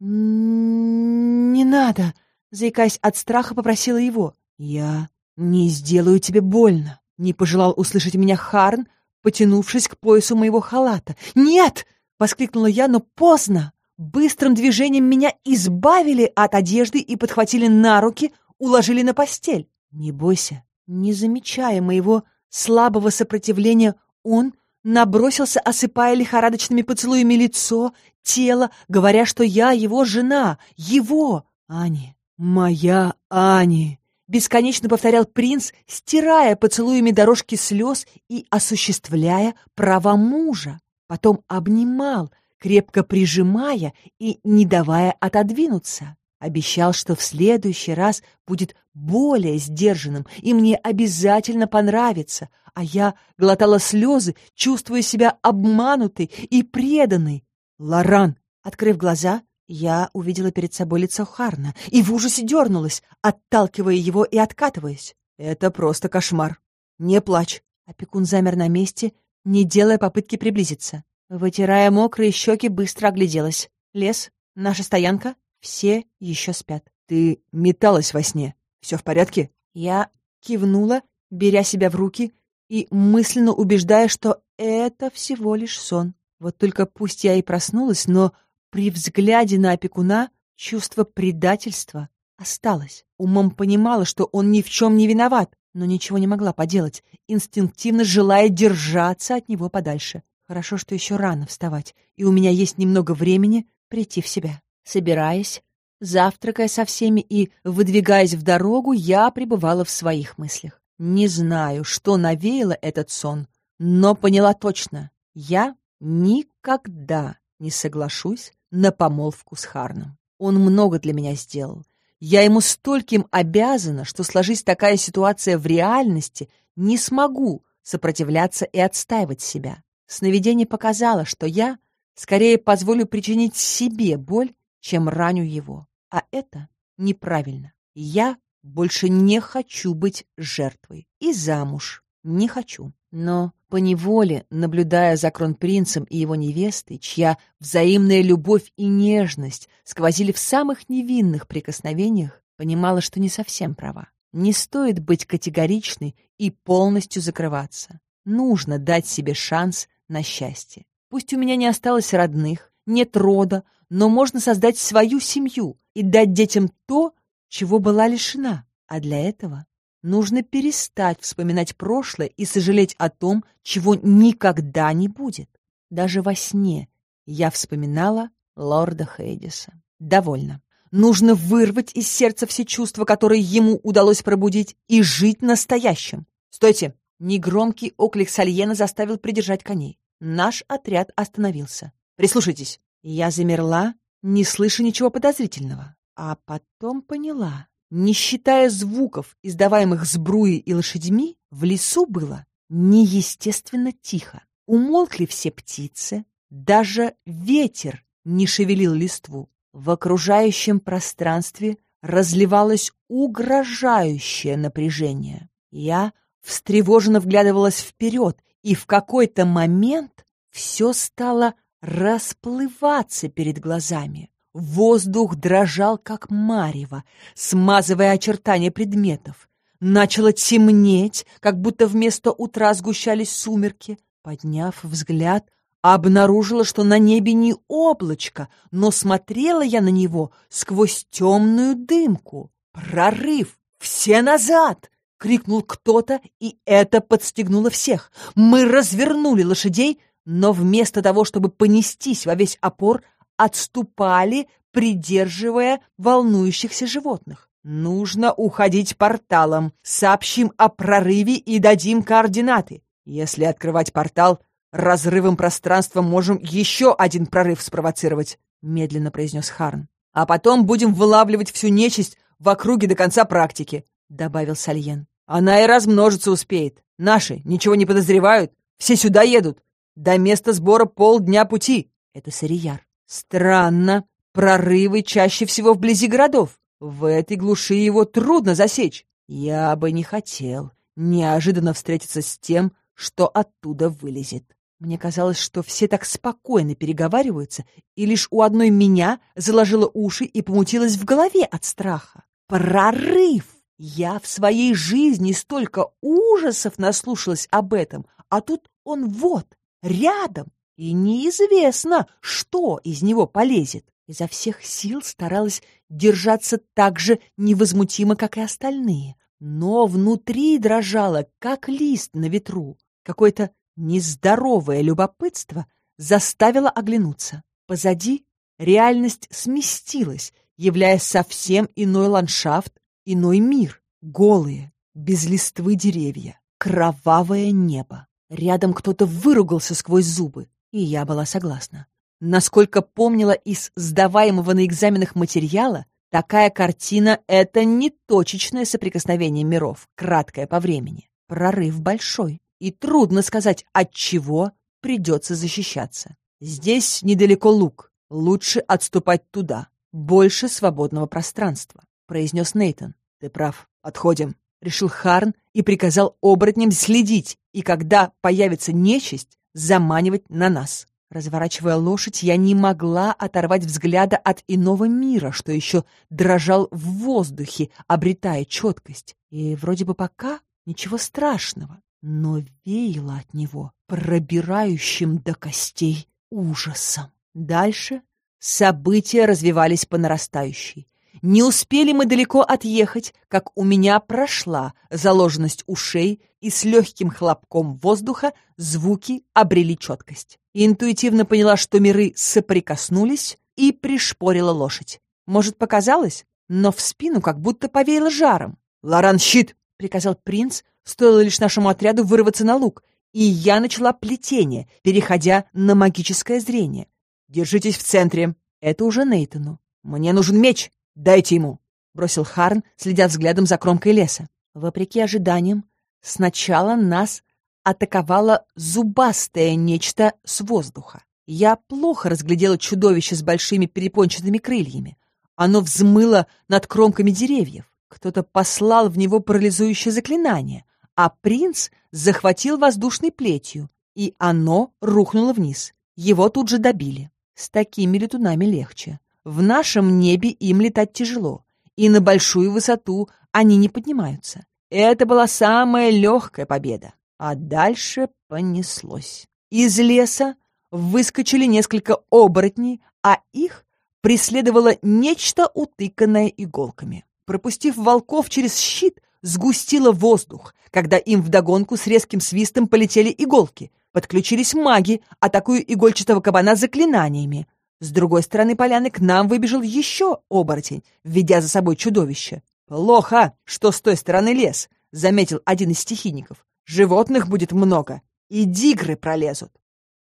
не надо, заикаясь от страха, попросила его. Я «Не сделаю тебе больно», — не пожелал услышать меня Харн, потянувшись к поясу моего халата. «Нет!» — воскликнула я, но поздно. Быстрым движением меня избавили от одежды и подхватили на руки, уложили на постель. «Не бойся». Не замечая моего слабого сопротивления, он набросился, осыпая лихорадочными поцелуями лицо, тело, говоря, что я его жена, его, Ани, моя Ани бесконечно повторял принц, стирая поцелуями дорожки слез и осуществляя права мужа. Потом обнимал, крепко прижимая и не давая отодвинуться. Обещал, что в следующий раз будет более сдержанным, и мне обязательно понравится, а я глотала слезы, чувствуя себя обманутой и преданной. Лоран, открыв глаза, я увидела перед собой лицо Харна и в ужасе дернулась, отталкивая его и откатываясь. «Это просто кошмар. Не плачь!» Опекун замер на месте, не делая попытки приблизиться. Вытирая мокрые щеки, быстро огляделась. Лес, наша стоянка, все еще спят. «Ты металась во сне. Все в порядке?» Я кивнула, беря себя в руки и мысленно убеждая, что это всего лишь сон. Вот только пусть я и проснулась, но при взгляде на опекуна чувство предательства осталось. Умом понимала, что он ни в чем не виноват, но ничего не могла поделать, инстинктивно желая держаться от него подальше. Хорошо, что еще рано вставать, и у меня есть немного времени прийти в себя. Собираясь, завтракая со всеми и выдвигаясь в дорогу, я пребывала в своих мыслях. Не знаю, что навеяло этот сон, но поняла точно. Я никогда не соглашусь на помолвку с Харном. Он много для меня сделал. Я ему стольким обязана, что, сложись такая ситуация в реальности, не смогу сопротивляться и отстаивать себя. Сновидение показало, что я скорее позволю причинить себе боль, чем раню его. А это неправильно. Я больше не хочу быть жертвой. И замуж не хочу. Но поневоле, наблюдая за кронпринцем и его невестой, чья взаимная любовь и нежность сквозили в самых невинных прикосновениях, понимала, что не совсем права. Не стоит быть категоричной и полностью закрываться. Нужно дать себе шанс на счастье. Пусть у меня не осталось родных, нет рода, но можно создать свою семью и дать детям то, чего была лишена. А для этого нужно перестать вспоминать прошлое и сожалеть о том, чего никогда не будет. Даже во сне я вспоминала лорда Хейдиса. Довольно. Нужно вырвать из сердца все чувства, которые ему удалось пробудить, и жить настоящим. «Стойте!» Негромкий оклик Сальена заставил придержать коней. Наш отряд остановился. «Прислушайтесь!» Я замерла, не слыша ничего подозрительного. А потом поняла. Не считая звуков, издаваемых сбруей и лошадьми, в лесу было неестественно тихо. Умолкли все птицы, даже ветер не шевелил листву. В окружающем пространстве разливалось угрожающее напряжение. Я встревоженно вглядывалась вперед, и в какой-то момент все стало расплываться перед глазами. Воздух дрожал, как марево, смазывая очертания предметов. Начало темнеть, как будто вместо утра сгущались сумерки. Подняв взгляд, обнаружила, что на небе не облачко, но смотрела я на него сквозь темную дымку. «Прорыв! Все назад!» — крикнул кто-то, и это подстегнуло всех. Мы развернули лошадей, но вместо того, чтобы понестись во весь опор, отступали, придерживая волнующихся животных. Нужно уходить порталом, сообщим о прорыве и дадим координаты. Если открывать портал, разрывом пространства можем еще один прорыв спровоцировать, медленно произнес Харн. А потом будем вылавливать всю нечисть в округе до конца практики, добавил Сальен. Она и размножиться успеет. Наши ничего не подозревают, все сюда едут. До места сбора полдня пути. Это Сарияр. Странно. Прорывы чаще всего вблизи городов. В этой глуши его трудно засечь. Я бы не хотел неожиданно встретиться с тем, что оттуда вылезет. Мне казалось, что все так спокойно переговариваются, и лишь у одной меня заложило уши и помутилось в голове от страха. Прорыв! Я в своей жизни столько ужасов наслушалась об этом, а тут он вот, рядом, и неизвестно, что из него полезет. Изо всех сил старалась держаться так же невозмутимо, как и остальные, но внутри дрожала, как лист на ветру. Какое-то нездоровое любопытство заставило оглянуться. Позади реальность сместилась, являя совсем иной ландшафт, иной мир. Голые, без листвы деревья, кровавое небо. Рядом кто-то выругался сквозь зубы, и я была согласна. Насколько помнила из сдаваемого на экзаменах материала, такая картина — это не точечное соприкосновение миров, краткое по времени. Прорыв большой, и трудно сказать, от чего придется защищаться. Здесь недалеко луг, лучше отступать туда, больше свободного пространства, произнес Нейтон. Ты прав, отходим решил Харн и приказал оборотням следить, и когда появится нечисть, заманивать на нас. Разворачивая лошадь, я не могла оторвать взгляда от иного мира, что еще дрожал в воздухе, обретая четкость. И вроде бы пока ничего страшного, но веяло от него пробирающим до костей ужасом. Дальше события развивались по нарастающей. Не успели мы далеко отъехать, как у меня прошла заложенность ушей, и с легким хлопком воздуха звуки обрели четкость. Интуитивно поняла, что миры соприкоснулись, и пришпорила лошадь. Может, показалось? Но в спину как будто повеяло жаром. «Лоран, щит!» — приказал принц, стоило лишь нашему отряду вырваться на луг, и я начала плетение, переходя на магическое зрение. «Держитесь в центре!» Это уже Нейтану. «Мне нужен меч!» «Дайте ему!» — бросил Харн, следя взглядом за кромкой леса. Вопреки ожиданиям, сначала нас атаковало зубастое нечто с воздуха. Я плохо разглядела чудовище с большими перепончатыми крыльями. Оно взмыло над кромками деревьев. Кто-то послал в него парализующее заклинание, а принц захватил воздушной плетью, и оно рухнуло вниз. Его тут же добили. С такими летунами легче. В нашем небе им летать тяжело, и на большую высоту они не поднимаются. Это была самая легкая победа. А дальше понеслось. Из леса выскочили несколько оборотней, а их преследовало нечто утыканное иголками. Пропустив волков через щит, сгустило воздух, когда им вдогонку с резким свистом полетели иголки. Подключились маги, атакуя игольчатого кабана заклинаниями. С другой стороны поляны к нам выбежал еще оборотень, введя за собой чудовище. «Плохо, что с той стороны лес», — заметил один из стихийников. «Животных будет много, и дигры пролезут».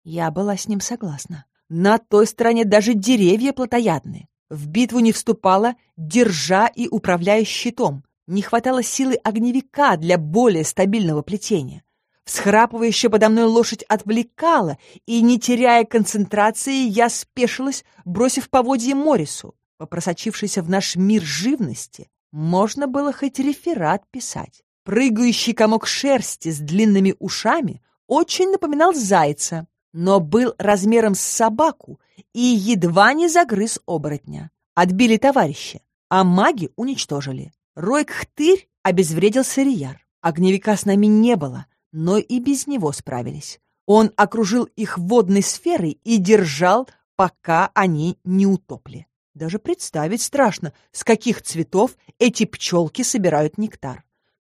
Я была с ним согласна. На той стороне даже деревья плотоядные. В битву не вступала, держа и управляя щитом. Не хватало силы огневика для более стабильного плетения. Всхрапывающая подо мной лошадь отвлекала, и, не теряя концентрации, я спешилась, бросив поводье Морису. По просочившейся в наш мир живности можно было хоть реферат писать. Прыгающий комок шерсти с длинными ушами очень напоминал зайца, но был размером с собаку и едва не загрыз оборотня. Отбили товарища, а маги уничтожили. Ройк-хтырь обезвредил Сарияр. Огневика с нами не было, но и без него справились. Он окружил их водной сферой и держал, пока они не утопли. Даже представить страшно, с каких цветов эти пчелки собирают нектар.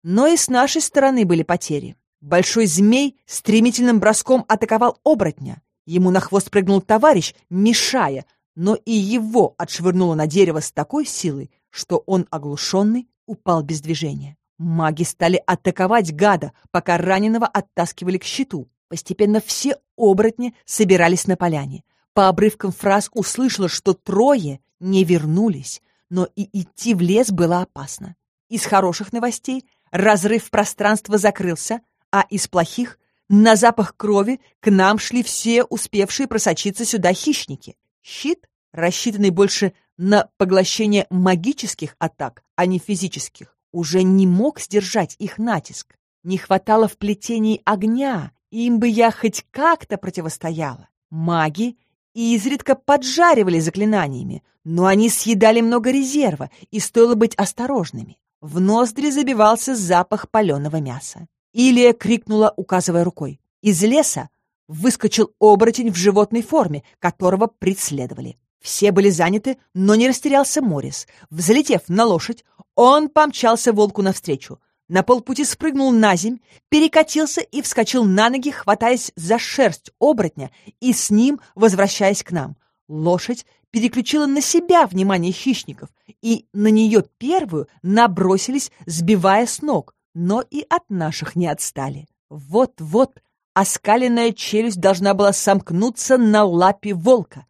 Но и с нашей стороны были потери. Большой змей стремительным броском атаковал оборотня. Ему на хвост прыгнул товарищ, мешая, но и его отшвырнуло на дерево с такой силой, что он, оглушенный, упал без движения. Маги стали атаковать гада, пока раненого оттаскивали к щиту. Постепенно все оборотни собирались на поляне. По обрывкам фраз услышала, что трое не вернулись, но и идти в лес было опасно. Из хороших новостей разрыв пространства закрылся, а из плохих на запах крови к нам шли все успевшие просочиться сюда хищники. Щит, рассчитанный больше на поглощение магических атак, а не физических, уже не мог сдержать их натиск. Не хватало в плетении огня, им бы я хоть как-то противостояла. Маги изредка поджаривали заклинаниями, но они съедали много резерва, и стоило быть осторожными. В ноздри забивался запах паленого мяса. Илия крикнула, указывая рукой. Из леса выскочил оборотень в животной форме, которого преследовали. Все были заняты, но не растерялся Морис. Взлетев на лошадь, он помчался волку навстречу. На полпути спрыгнул на земь, перекатился и вскочил на ноги, хватаясь за шерсть оборотня и с ним возвращаясь к нам. Лошадь переключила на себя внимание хищников, и на нее первую набросились, сбивая с ног но и от наших не отстали. Вот-вот оскаленная челюсть должна была сомкнуться на лапе волка.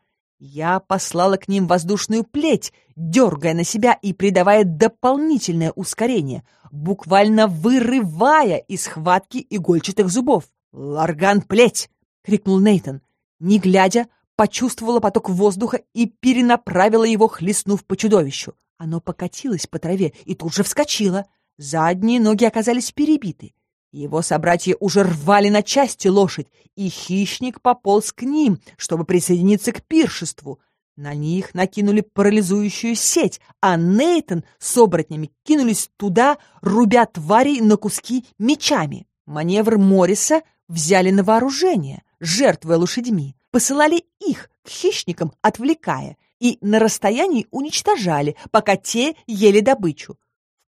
Я послала к ним воздушную плеть, дергая на себя и придавая дополнительное ускорение, буквально вырывая из хватки игольчатых зубов. «Ларган, плеть!» — крикнул Нейтон. Не глядя, почувствовала поток воздуха и перенаправила его, хлестнув по чудовищу. Оно покатилось по траве и тут же вскочило — Задние ноги оказались перебиты. Его собратья уже рвали на части лошадь, и хищник пополз к ним, чтобы присоединиться к пиршеству. На них накинули парализующую сеть, а Нейтон с оборотнями кинулись туда, рубя тварей на куски мечами. Маневр Морриса взяли на вооружение, жертвуя лошадьми, посылали их к хищникам, отвлекая, и на расстоянии уничтожали, пока те ели добычу.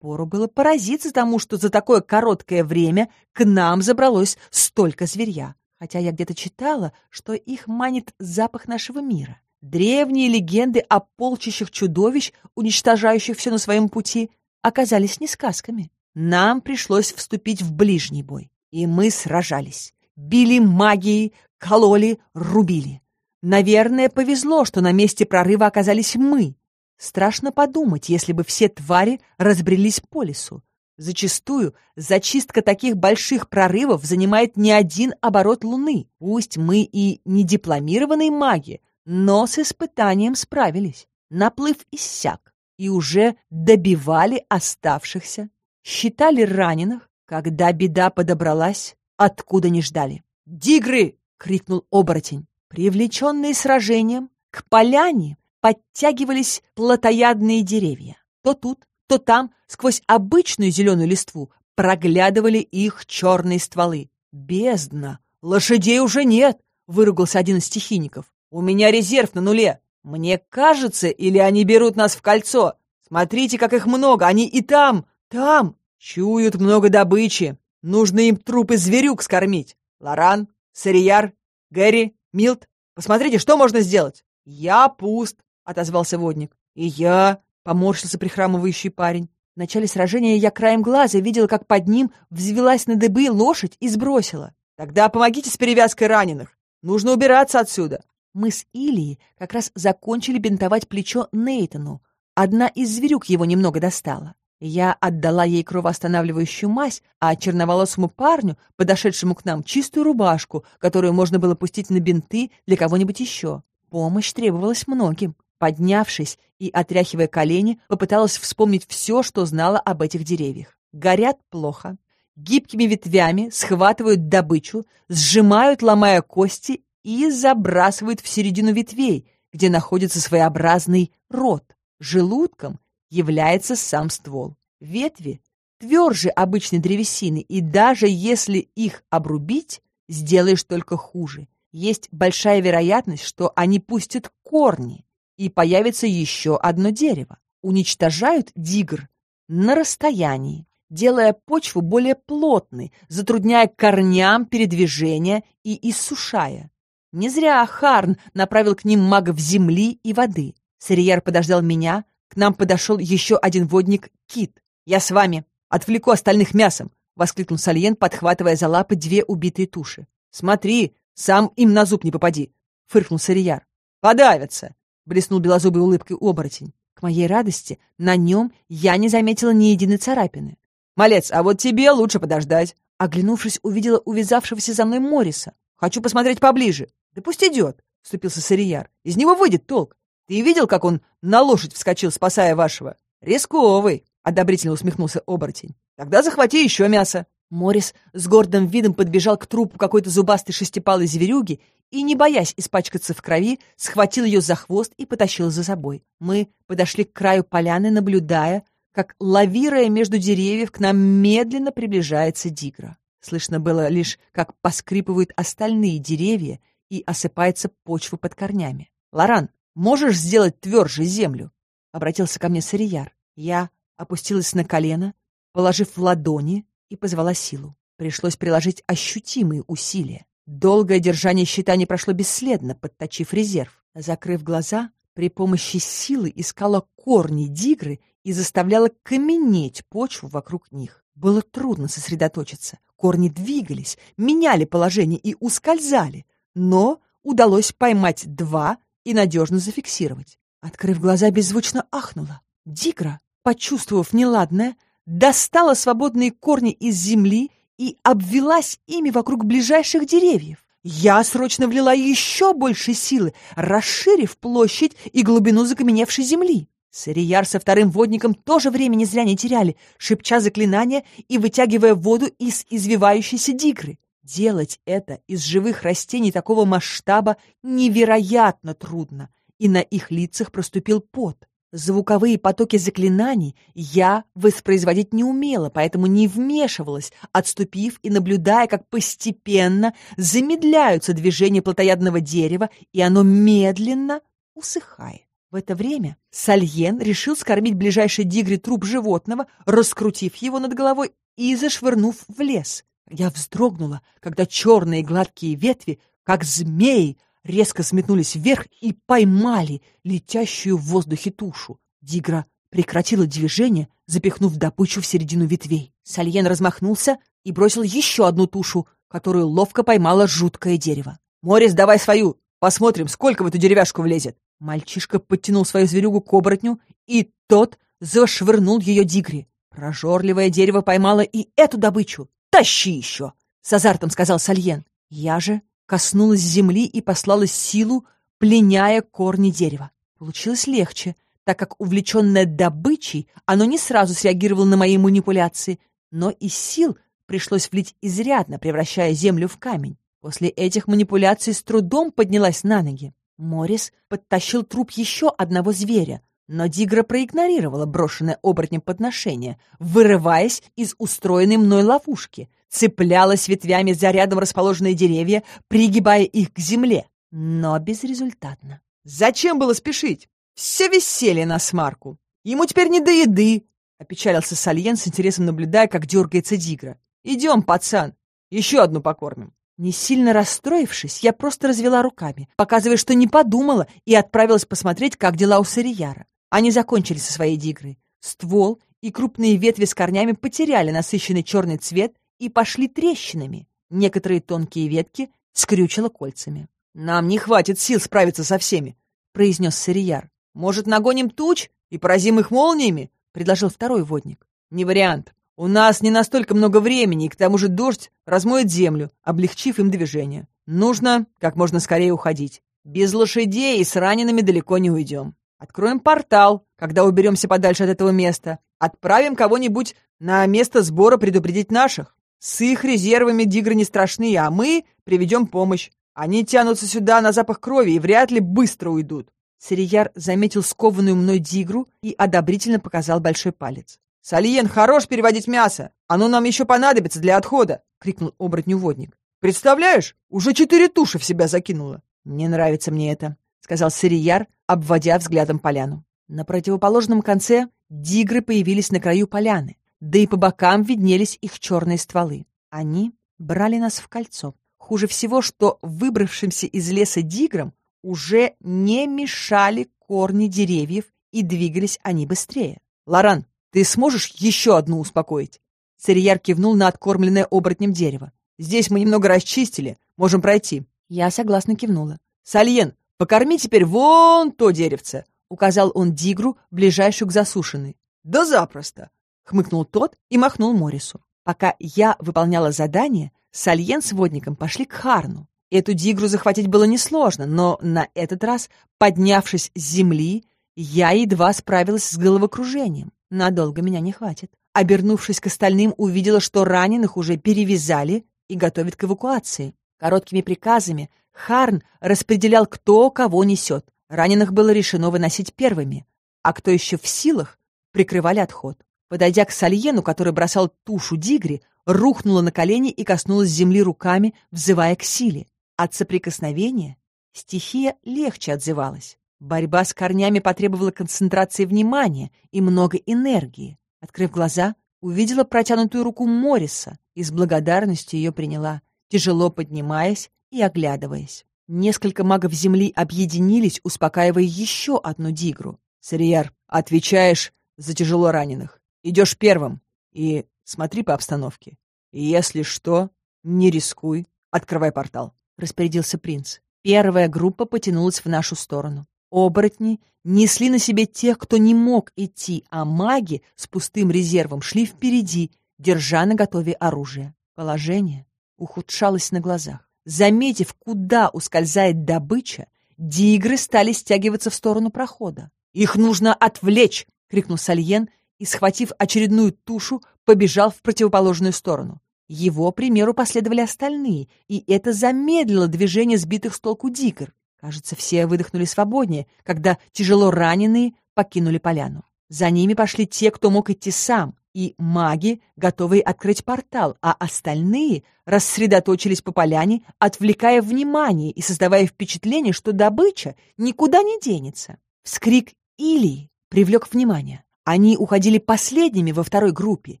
Пору было поразиться тому, что за такое короткое время к нам забралось столько зверья. Хотя я где-то читала, что их манит запах нашего мира. Древние легенды о полчищах чудовищ, уничтожающих все на своем пути, оказались не сказками. Нам пришлось вступить в ближний бой. И мы сражались. Били магией, кололи, рубили. Наверное, повезло, что на месте прорыва оказались мы, Страшно подумать, если бы все твари разбрелись по лесу. Зачастую зачистка таких больших прорывов занимает не один оборот Луны. Пусть мы и не дипломированные маги, но с испытанием справились. Наплыв иссяк, и уже добивали оставшихся, считали раненых, когда беда подобралась, откуда не ждали. «Дигры!» — крикнул оборотень. Привлеченные сражением, к поляне подтягивались плотоядные деревья. То тут, то там, сквозь обычную зеленую листву, проглядывали их черные стволы. «Бездна! Лошадей уже нет!» — выругался один из стихийников. «У меня резерв на нуле! Мне кажется, или они берут нас в кольцо? Смотрите, как их много! Они и там, там! Чуют много добычи! Нужно им трупы зверюк скормить! Лоран, Сарияр, Гэри, Милт, посмотрите, что можно сделать!» «Я пуст!» — отозвался водник. «И я!» — поморщился прихрамывающий парень. В начале сражения я краем глаза видела, как под ним взвелась на дыбы лошадь и сбросила. «Тогда помогите с перевязкой раненых! Нужно убираться отсюда!» Мы с Илией как раз закончили бинтовать плечо Нейтану. Одна из зверюк его немного достала. Я отдала ей кровоостанавливающую мазь, а черноволосому парню, подошедшему к нам, чистую рубашку, которую можно было пустить на бинты для кого-нибудь еще. Помощь требовалась многим. Поднявшись и отряхивая колени, попыталась вспомнить все, что знала об этих деревьях. Горят плохо, гибкими ветвями схватывают добычу, сжимают, ломая кости, и забрасывают в середину ветвей, где находится своеобразный рот. Желудком является сам ствол. Ветви тверже обычной древесины, и даже если их обрубить, сделаешь только хуже. Есть большая вероятность, что они пустят корни, и появится еще одно дерево. Уничтожают дигр на расстоянии, делая почву более плотной, затрудняя корням передвижение и иссушая. Не зря Харн направил к ним магов земли и воды. Сарияр подождал меня, к нам подошел еще один водник Кит. «Я с вами. Отвлеку остальных мясом!» — воскликнул Сальен, подхватывая за лапы две убитые туши. «Смотри, сам им на зуб не попади!» — фыркнул Сарияр. «Подавятся!» Блеснул белозубой улыбкой оборотень. К моей радости на нем я не заметила ни единой царапины. «Малец, а вот тебе лучше подождать!» Оглянувшись, увидела увязавшегося за мной Мориса. «Хочу посмотреть поближе!» «Да пусть идет!» — вступился Сарияр. «Из него выйдет толк! Ты видел, как он на лошадь вскочил, спасая вашего?» «Рисковый!» — одобрительно усмехнулся оборотень. «Тогда захвати еще мясо!» Морис с гордым видом подбежал к трупу какой-то зубастой шестипалой зверюги и, не боясь испачкаться в крови, схватил ее за хвост и потащил за собой. Мы подошли к краю поляны, наблюдая, как, лавируя между деревьев, к нам медленно приближается дигра. Слышно было лишь, как поскрипывают остальные деревья и осыпается почва под корнями. «Лоран, можешь сделать тверже землю?» — обратился ко мне Сарияр. Я опустилась на колено, положив ладони и позвала силу. Пришлось приложить ощутимые усилия. Долгое держание щита не прошло бесследно, подточив резерв. Закрыв глаза, при помощи силы искала корни дигры и заставляла каменеть почву вокруг них. Было трудно сосредоточиться. Корни двигались, меняли положение и ускользали, но удалось поймать два и надежно зафиксировать. Открыв глаза, беззвучно ахнула. Дигра, почувствовав неладное, достала свободные корни из земли и обвелась ими вокруг ближайших деревьев. Я срочно влила еще больше силы, расширив площадь и глубину закаменевшей земли. Сырияр со вторым водником тоже времени зря не теряли, шепча заклинания и вытягивая воду из извивающейся дигры. Делать это из живых растений такого масштаба невероятно трудно, и на их лицах проступил пот. Звуковые потоки заклинаний я воспроизводить не умела, поэтому не вмешивалась, отступив и наблюдая, как постепенно замедляются движения плотоядного дерева, и оно медленно усыхает. В это время Сальен решил скормить ближайший дигре труп животного, раскрутив его над головой и зашвырнув в лес. Я вздрогнула, когда черные гладкие ветви, как змеи, резко сметнулись вверх и поймали летящую в воздухе тушу. Дигра прекратила движение, запихнув добычу в середину ветвей. Сальен размахнулся и бросил еще одну тушу, которую ловко поймало жуткое дерево. «Морис, давай свою! Посмотрим, сколько в эту деревяшку влезет!» Мальчишка подтянул свою зверюгу к оборотню, и тот зашвырнул ее Дигре. Прожорливое дерево поймало и эту добычу. «Тащи еще!» — с азартом сказал Сальен. Я же коснулась земли и послала силу, пленяя корни дерева. Получилось легче, так как, увлеченное добычей, оно не сразу среагировало на мои манипуляции, но и сил пришлось влить изрядно, превращая землю в камень. После этих манипуляций с трудом поднялась на ноги. Морис подтащил труп еще одного зверя, но Дигра проигнорировала брошенное оборотнем подношение, вырываясь из устроенной мной ловушки, цеплялась ветвями за рядом расположенные деревья, пригибая их к земле, но безрезультатно. «Зачем было спешить? Все веселье на смарку. Ему теперь не до еды!» — опечалился Сальен с интересом наблюдая, как дергается Дигра. «Идем, пацан, еще одну покормим». Не сильно расстроившись, я просто развела руками, показывая, что не подумала, и отправилась посмотреть, как дела у Сарияра. Они закончили со своей дигрой. Ствол и крупные ветви с корнями потеряли насыщенный черный цвет и пошли трещинами. Некоторые тонкие ветки скрючило кольцами. «Нам не хватит сил справиться со всеми», — произнес Сарияр. «Может, нагоним туч и поразим их молниями?» — предложил второй водник. «Не вариант. У нас не настолько много времени, и к тому же дождь размоет землю, облегчив им движение. Нужно как можно скорее уходить. Без лошадей и с ранеными далеко не уйдем. Откроем портал, когда уберемся подальше от этого места. Отправим кого-нибудь на место сбора предупредить наших. С их резервами дигры не страшны, а мы приведем помощь. Они тянутся сюда на запах крови и вряд ли быстро уйдут. Сирияр заметил скованную мной дигру и одобрительно показал большой палец. «Сальен, хорош переводить мясо! Оно нам еще понадобится для отхода!» — крикнул оборотню водник. «Представляешь, уже четыре туши в себя закинула!» «Не нравится мне это», — сказал Сирияр, обводя взглядом поляну. На противоположном конце дигры появились на краю поляны, да и по бокам виднелись их черные стволы. Они брали нас в кольцо. Хуже всего, что выбравшимся из леса диграм уже не мешали корни деревьев, и двигались они быстрее. «Лоран, ты сможешь еще одну успокоить?» Сырьяр кивнул на откормленное оборотнем дерево. «Здесь мы немного расчистили, можем пройти». Я согласно кивнула. «Сальен, покорми теперь вон то деревце!» Указал он Дигру, ближайшую к засушенной. «Да запросто!» Хмыкнул тот и махнул Морису. Пока я выполняла задание, Сальен с водником пошли к Харну. Эту Дигру захватить было несложно, но на этот раз, поднявшись с земли, я едва справилась с головокружением. Надолго меня не хватит. Обернувшись к остальным, увидела, что раненых уже перевязали и готовят к эвакуации. Короткими приказами Харн распределял, кто кого несет. Раненых было решено выносить первыми, а кто еще в силах, прикрывали отход. Подойдя к Сальену, который бросал тушу Дигри, рухнула на колени и коснулась земли руками, взывая к силе. От соприкосновения стихия легче отзывалась. Борьба с корнями потребовала концентрации внимания и много энергии. Открыв глаза, увидела протянутую руку Морриса и с благодарностью ее приняла, тяжело поднимаясь и оглядываясь. Несколько магов Земли объединились, успокаивая еще одну дигру. «Сарияр, отвечаешь за тяжело раненых. Идешь первым и смотри по обстановке. Если что, не рискуй, открывай портал», — распорядился принц. Первая группа потянулась в нашу сторону. Оборотни несли на себе тех, кто не мог идти, а маги с пустым резервом шли впереди, держа на готове оружие. Положение ухудшалось на глазах. Заметив, куда ускользает добыча, дигры стали стягиваться в сторону прохода. «Их нужно отвлечь!» — крикнул Сальен и, схватив очередную тушу, побежал в противоположную сторону. Его примеру последовали остальные, и это замедлило движение сбитых с толку дигр. Кажется, все выдохнули свободнее, когда тяжело раненые покинули поляну. За ними пошли те, кто мог идти сам, и маги, готовые открыть портал, а остальные рассредоточились по поляне, отвлекая внимание и создавая впечатление, что добыча никуда не денется. Вскрик Илии привлек внимание. Они уходили последними во второй группе.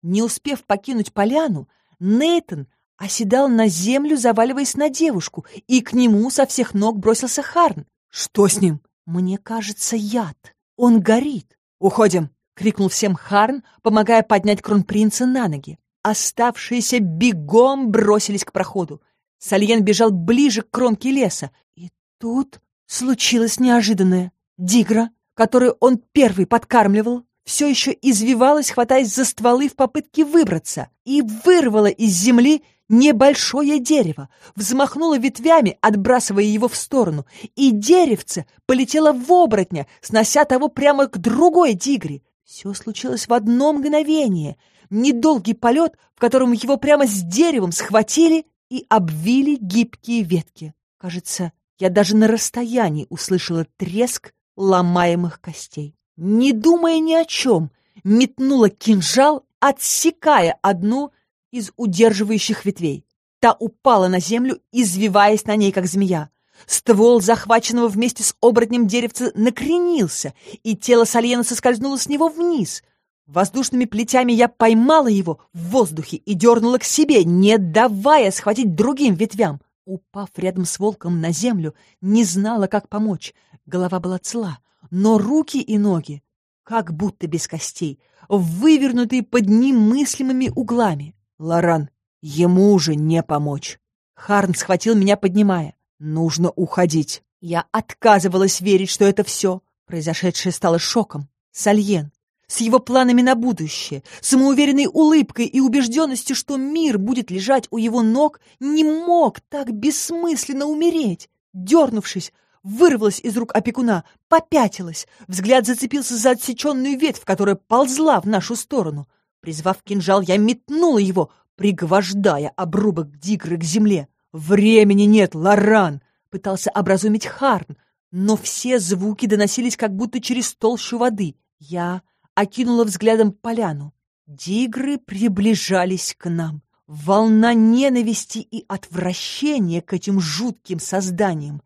Не успев покинуть поляну, Нейтон оседал на землю, заваливаясь на девушку, и к нему со всех ног бросился Харн. «Что с ним?» «Мне кажется, яд. Он горит. Уходим!» — крикнул всем Харн, помогая поднять кронпринца на ноги. Оставшиеся бегом бросились к проходу. Сальен бежал ближе к кромке леса. И тут случилось неожиданное. Дигра, которую он первый подкармливал, все еще извивалась, хватаясь за стволы в попытке выбраться, и вырвала из земли небольшое дерево, взмахнула ветвями, отбрасывая его в сторону, и деревце полетело в оборотня, снося того прямо к другой дигре. Все случилось в одно мгновение. Недолгий полет, в котором его прямо с деревом схватили и обвили гибкие ветки. Кажется, я даже на расстоянии услышала треск ломаемых костей. Не думая ни о чем, метнула кинжал, отсекая одну из удерживающих ветвей. Та упала на землю, извиваясь на ней, как змея. Ствол захваченного вместе с оборотнем деревца накренился, и тело Сальена соскользнуло с него вниз. Воздушными плетями я поймала его в воздухе и дернула к себе, не давая схватить другим ветвям. Упав рядом с волком на землю, не знала, как помочь. Голова была цела, но руки и ноги, как будто без костей, вывернутые под немыслимыми углами. Лоран, ему уже не помочь. Харн схватил меня, поднимая. Нужно уходить. Я отказывалась верить, что это все. Произошедшее стало шоком. Сальен, с его планами на будущее, самоуверенной улыбкой и убежденностью, что мир будет лежать у его ног, не мог так бессмысленно умереть. Дернувшись, вырвалась из рук опекуна, попятилась, взгляд зацепился за отсеченную ветвь, которая ползла в нашу сторону. Призвав кинжал, я метнула его, пригвождая обрубок дигры к земле. «Времени нет, Лоран!» — пытался образумить Харн, но все звуки доносились как будто через толщу воды. Я окинула взглядом поляну. Дигры приближались к нам. Волна ненависти и отвращения к этим жутким созданиям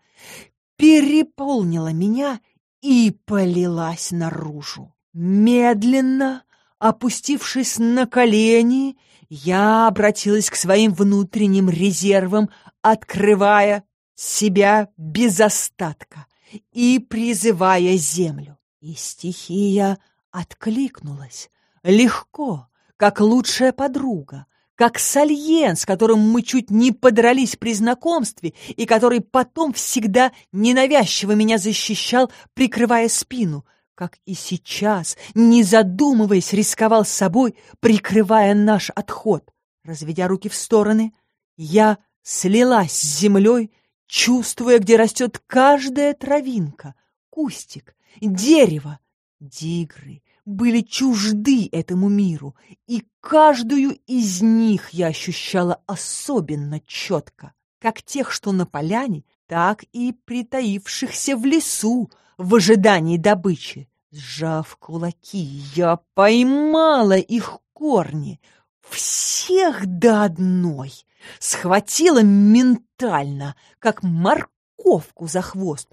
переполнила меня и полилась наружу. Медленно, опустившись на колени, я обратилась к своим внутренним резервам, открывая себя без остатка и призывая землю. И стихия откликнулась. Легко, как лучшая подруга, как Сальен, с которым мы чуть не подрались при знакомстве и который потом всегда ненавязчиво меня защищал, прикрывая спину — как и сейчас, не задумываясь, рисковал собой, прикрывая наш отход. Разведя руки в стороны, я слилась с землей, чувствуя, где растет каждая травинка, кустик, дерево. Дигры были чужды этому миру, и каждую из них я ощущала особенно четко, как тех, что на поляне, так и притаившихся в лесу, в ожидании добычи. Сжав кулаки, я поймала их корни, всех до одной, схватила ментально, как морковку за хвост,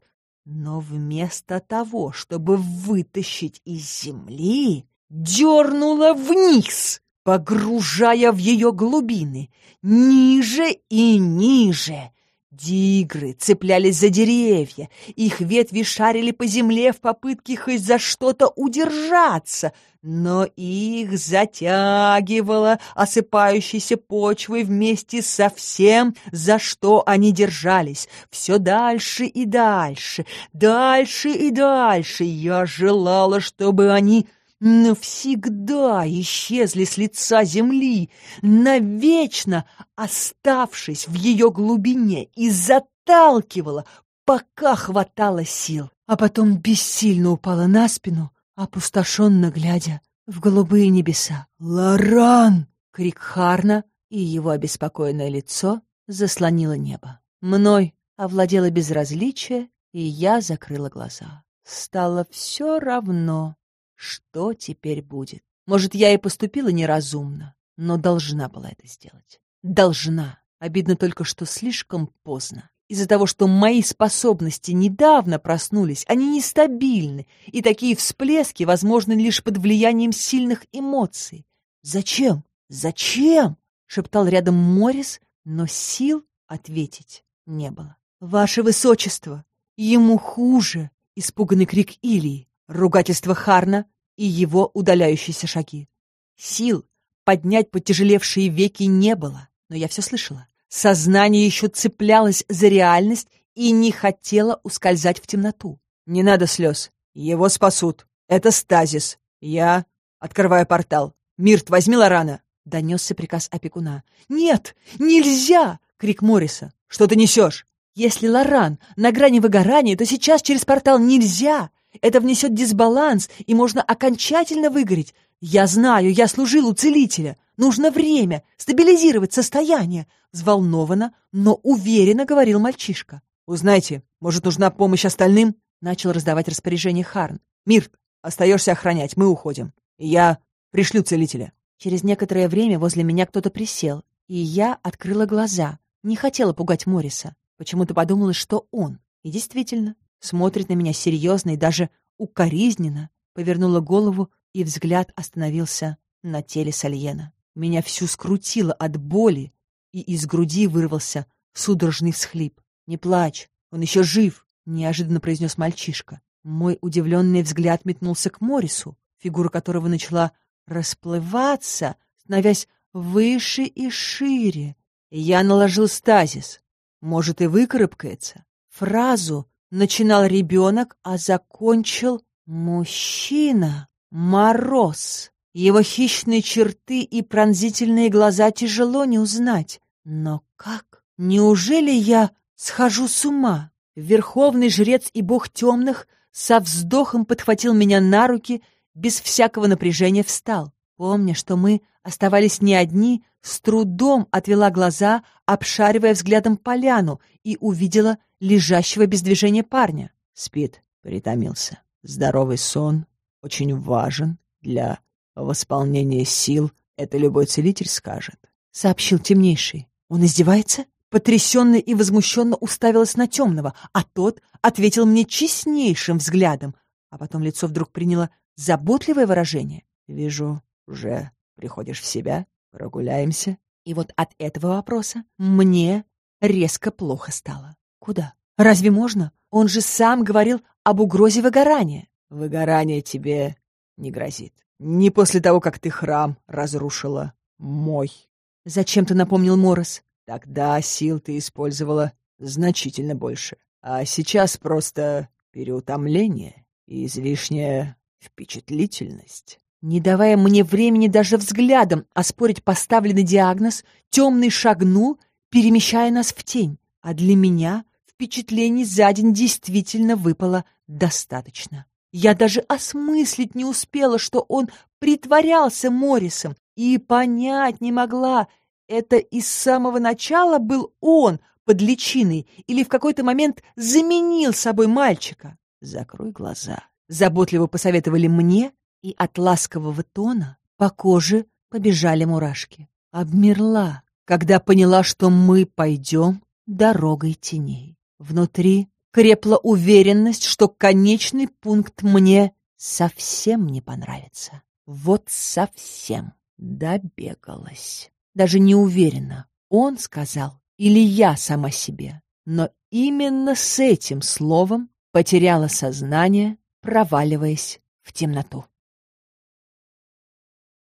но вместо того, чтобы вытащить из земли, дернула вниз, погружая в ее глубины, ниже и ниже, Дигры цеплялись за деревья, их ветви шарили по земле в попытке хоть за что-то удержаться, но их затягивало осыпающейся почвой вместе со всем, за что они держались. Все дальше и дальше, дальше и дальше. Я желала, чтобы они навсегда исчезли с лица земли, навечно оставшись в ее глубине, и заталкивала, пока хватало сил, а потом бессильно упала на спину, опустошенно глядя в голубые небеса. «Лоран!» — крик Харна, и его обеспокоенное лицо заслонило небо. Мной овладело безразличие, и я закрыла глаза. Стало все равно, что теперь будет? Может, я и поступила неразумно, но должна была это сделать. Должна. Обидно только, что слишком поздно. Из-за того, что мои способности недавно проснулись, они нестабильны, и такие всплески возможны лишь под влиянием сильных эмоций. «Зачем? Зачем?» — шептал рядом Морис, но сил ответить не было. «Ваше Высочество! Ему хуже!» — испуганный крик Илии, ругательство Харна и его удаляющиеся шаги. Сил поднять потяжелевшие веки не было, но я все слышала. Сознание еще цеплялось за реальность и не хотело ускользать в темноту. «Не надо слез. Его спасут. Это стазис. Я открываю портал. Мирт, возьми Лорана!» — донесся приказ опекуна. «Нет, нельзя!» — крик Морриса. «Что ты несешь?» «Если Лоран на грани выгорания, то сейчас через портал нельзя!» Это внесет дисбаланс, и можно окончательно выгореть. Я знаю, я служил у целителя. Нужно время, стабилизировать состояние. Взволнованно, но уверенно говорил мальчишка. «Узнайте, может, нужна помощь остальным?» Начал раздавать распоряжение Харн. «Мирт, остаешься охранять, мы уходим. Я пришлю целителя». Через некоторое время возле меня кто-то присел, и я открыла глаза. Не хотела пугать Мориса. Почему-то подумала, что он. И действительно, смотрит на меня серьезно и даже укоризненно. Повернула голову, и взгляд остановился на теле Сальена. Меня всю скрутило от боли, и из груди вырвался судорожный всхлип. «Не плачь, он еще жив!» — неожиданно произнес мальчишка. Мой удивленный взгляд метнулся к Морису, фигура которого начала расплываться, становясь выше и шире. Я наложил стазис. Может, и выкарабкается. Фразу начинал ребенок, а закончил мужчина. Мороз. Его хищные черты и пронзительные глаза тяжело не узнать. Но как? Неужели я схожу с ума? Верховный жрец и бог темных со вздохом подхватил меня на руки, без всякого напряжения встал. Помня, что мы оставались не одни, с трудом отвела глаза, обшаривая взглядом поляну, и увидела лежащего без движения парня. Спит, притомился. Здоровый сон очень важен для восполнения сил, это любой целитель скажет. Сообщил темнейший. Он издевается? Потрясенно и возмущенно уставилась на темного, а тот ответил мне честнейшим взглядом, а потом лицо вдруг приняло заботливое выражение. «Вижу, уже приходишь в себя, прогуляемся». И вот от этого вопроса мне резко плохо стало. Куда? Разве можно? Он же сам говорил об угрозе выгорания. Выгорание тебе не грозит. Не после того, как ты храм разрушила. Мой. Зачем ты напомнил Морос? Тогда сил ты использовала значительно больше. А сейчас просто переутомление и излишняя впечатлительность. Не давая мне времени даже взглядом оспорить поставленный диагноз, темный шагнул, перемещая нас в тень. А для меня впечатлений за день действительно выпало достаточно. Я даже осмыслить не успела, что он притворялся Моррисом, и понять не могла, это и с самого начала был он под личиной или в какой-то момент заменил собой мальчика. «Закрой глаза», — заботливо посоветовали мне, и от ласкового тона по коже побежали мурашки. Обмерла, когда поняла, что мы пойдем дорогой теней. Внутри крепла уверенность, что конечный пункт мне совсем не понравится. Вот совсем добегалась. Даже не уверена, он сказал или я сама себе. Но именно с этим словом потеряла сознание, проваливаясь в темноту.